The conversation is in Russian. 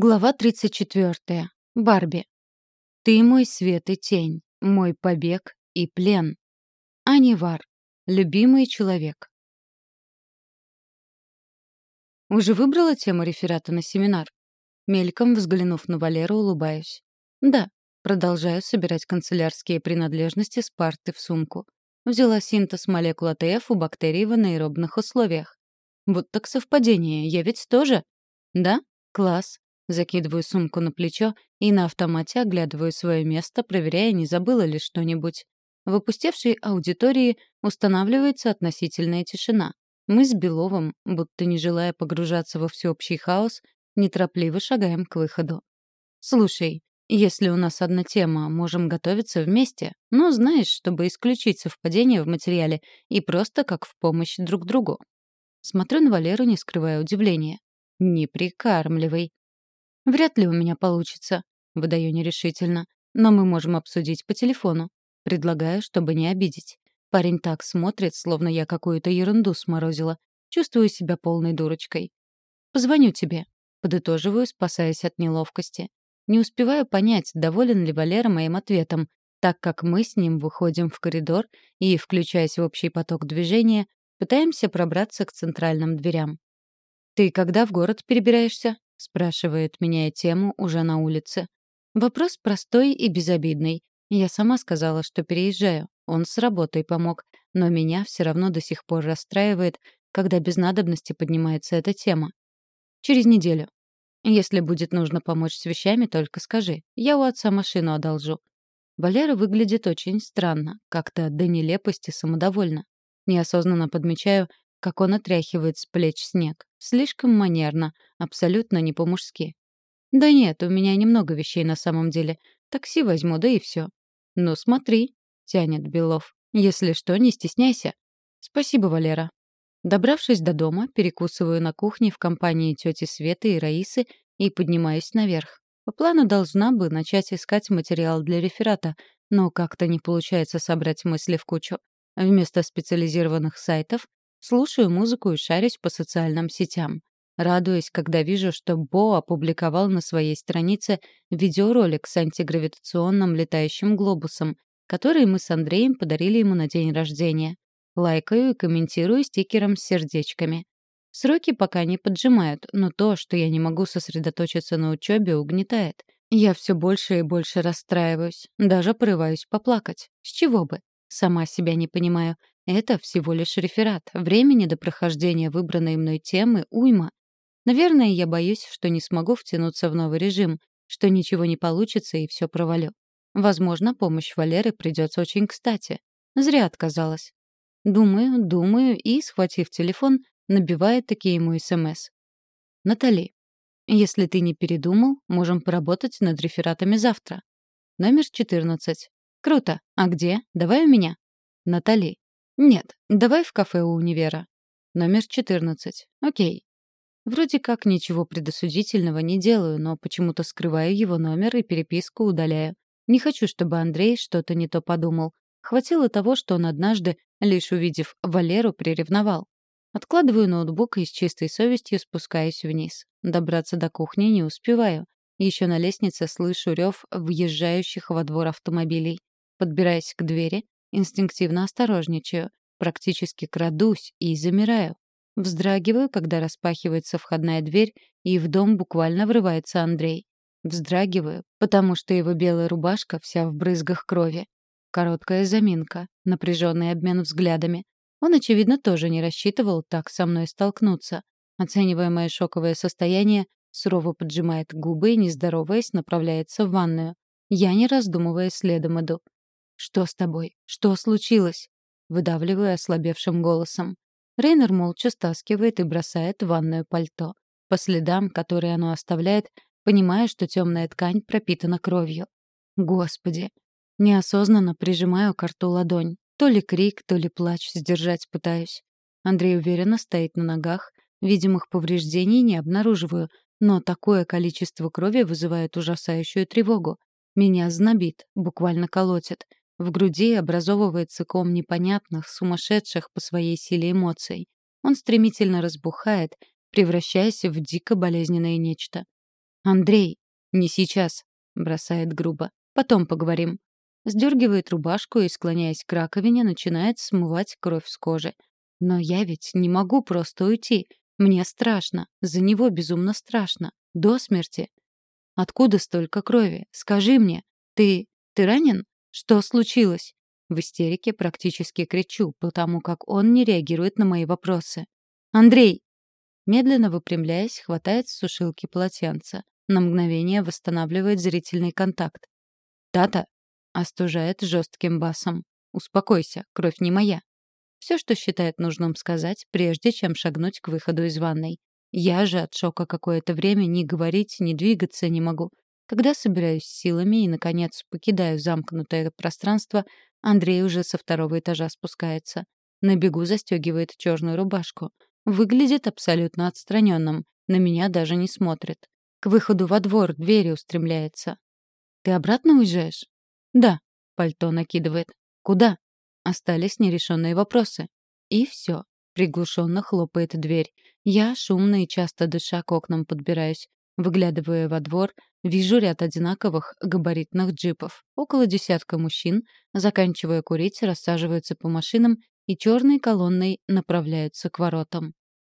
Глава 34. Барби. Ты мой свет и тень, мой побег и плен. Анивар. Любимый человек. Уже выбрала тему реферата на семинар? Мельком взглянув на Валеру, улыбаюсь. Да, продолжаю собирать канцелярские принадлежности с парты в сумку. Взяла синтез молекул АТФ у бактерий в анаэробных условиях. Вот так совпадение, я ведь тоже? Да? Класс. Закидываю сумку на плечо и на автомате оглядываю свое место, проверяя, не забыла ли что-нибудь. В опустевшей аудитории устанавливается относительная тишина. Мы с Беловым, будто не желая погружаться во всеобщий хаос, неторопливо шагаем к выходу. «Слушай, если у нас одна тема, можем готовиться вместе, но знаешь, чтобы исключить совпадение в материале и просто как в помощь друг другу». Смотрю на Валеру, не скрывая удивления. «Не прикармливай. «Вряд ли у меня получится», — выдаю нерешительно. «Но мы можем обсудить по телефону. Предлагаю, чтобы не обидеть. Парень так смотрит, словно я какую-то ерунду сморозила. Чувствую себя полной дурочкой. «Позвоню тебе», — подытоживаю, спасаясь от неловкости. Не успеваю понять, доволен ли Валера моим ответом, так как мы с ним выходим в коридор и, включаясь в общий поток движения, пытаемся пробраться к центральным дверям. «Ты когда в город перебираешься?» — спрашивает, меняя тему, уже на улице. Вопрос простой и безобидный. Я сама сказала, что переезжаю. Он с работой помог. Но меня все равно до сих пор расстраивает, когда без надобности поднимается эта тема. Через неделю. Если будет нужно помочь с вещами, только скажи. Я у отца машину одолжу. Валера выглядит очень странно, как-то до нелепости самодовольно. Неосознанно подмечаю, как он отряхивает с плеч снег. Слишком манерно, абсолютно не по-мужски. «Да нет, у меня немного вещей на самом деле. Такси возьму, да и все». «Ну смотри», — тянет Белов. «Если что, не стесняйся». «Спасибо, Валера». Добравшись до дома, перекусываю на кухне в компании тети Светы и Раисы и поднимаюсь наверх. По плану должна бы начать искать материал для реферата, но как-то не получается собрать мысли в кучу. Вместо специализированных сайтов Слушаю музыку и шарюсь по социальным сетям. Радуюсь, когда вижу, что Бо опубликовал на своей странице видеоролик с антигравитационным летающим глобусом, который мы с Андреем подарили ему на день рождения. Лайкаю и комментирую стикером с сердечками. Сроки пока не поджимают, но то, что я не могу сосредоточиться на учебе, угнетает. Я все больше и больше расстраиваюсь, даже порываюсь поплакать. С чего бы? Сама себя не понимаю. Это всего лишь реферат. Времени до прохождения выбранной мной темы уйма. Наверное, я боюсь, что не смогу втянуться в новый режим, что ничего не получится и все провалю. Возможно, помощь Валеры придется очень кстати. Зря отказалась. Думаю, думаю и, схватив телефон, набивает такие ему СМС. Натали, если ты не передумал, можем поработать над рефератами завтра. Номер 14. Круто. А где? Давай у меня. Натали, «Нет, давай в кафе у универа. Номер 14. Окей». Вроде как ничего предосудительного не делаю, но почему-то скрываю его номер и переписку удаляю. Не хочу, чтобы Андрей что-то не то подумал. Хватило того, что он однажды, лишь увидев Валеру, приревновал. Откладываю ноутбук и с чистой совестью спускаюсь вниз. Добраться до кухни не успеваю. Еще на лестнице слышу рев въезжающих во двор автомобилей. Подбираясь к двери, Инстинктивно осторожничаю, практически крадусь и замираю. Вздрагиваю, когда распахивается входная дверь, и в дом буквально врывается Андрей. Вздрагиваю, потому что его белая рубашка вся в брызгах крови. Короткая заминка, напряженный обмен взглядами. Он, очевидно, тоже не рассчитывал так со мной столкнуться. Оценивая мое шоковое состояние, сурово поджимает губы и, не здороваясь, направляется в ванную. Я, не раздумывая, следом иду. «Что с тобой? Что случилось?» Выдавливаю ослабевшим голосом. Рейнер молча стаскивает и бросает в ванное пальто. По следам, которые оно оставляет, понимая, что темная ткань пропитана кровью. Господи! Неосознанно прижимаю к рту ладонь. То ли крик, то ли плач сдержать пытаюсь. Андрей уверенно стоит на ногах. Видимых повреждений не обнаруживаю, но такое количество крови вызывает ужасающую тревогу. Меня знобит, буквально колотит. В груди образовывается ком непонятных, сумасшедших по своей силе эмоций. Он стремительно разбухает, превращаясь в дико болезненное нечто. «Андрей, не сейчас», — бросает грубо. «Потом поговорим». Сдергивает рубашку и, склоняясь к раковине, начинает смывать кровь с кожи. Но я ведь не могу просто уйти. Мне страшно. За него безумно страшно. До смерти. Откуда столько крови? Скажи мне. Ты... ты ранен? Что случилось? В истерике практически кричу, потому как он не реагирует на мои вопросы. «Андрей!» Медленно выпрямляясь, хватает с сушилки полотенца. На мгновение восстанавливает зрительный контакт. «Тата!» — остужает жестким басом. «Успокойся, кровь не моя». Все, что считает нужным сказать, прежде чем шагнуть к выходу из ванной. Я же от шока какое-то время ни говорить, ни двигаться не могу. Когда собираюсь силами и, наконец, покидаю замкнутое пространство, Андрей уже со второго этажа спускается. На бегу застегивает черную рубашку. Выглядит абсолютно отстраненным. На меня даже не смотрит. К выходу во двор двери устремляется. «Ты обратно уезжаешь?» «Да», — пальто накидывает. «Куда?» Остались нерешенные вопросы. И все. Приглушенно хлопает дверь. Я, шумно и часто дыша, к окнам подбираюсь. Выглядывая во двор, вижу ряд одинаковых габаритных джипов. Около десятка мужчин, заканчивая курить, рассаживаются по машинам и черной колонной направляются к воротам.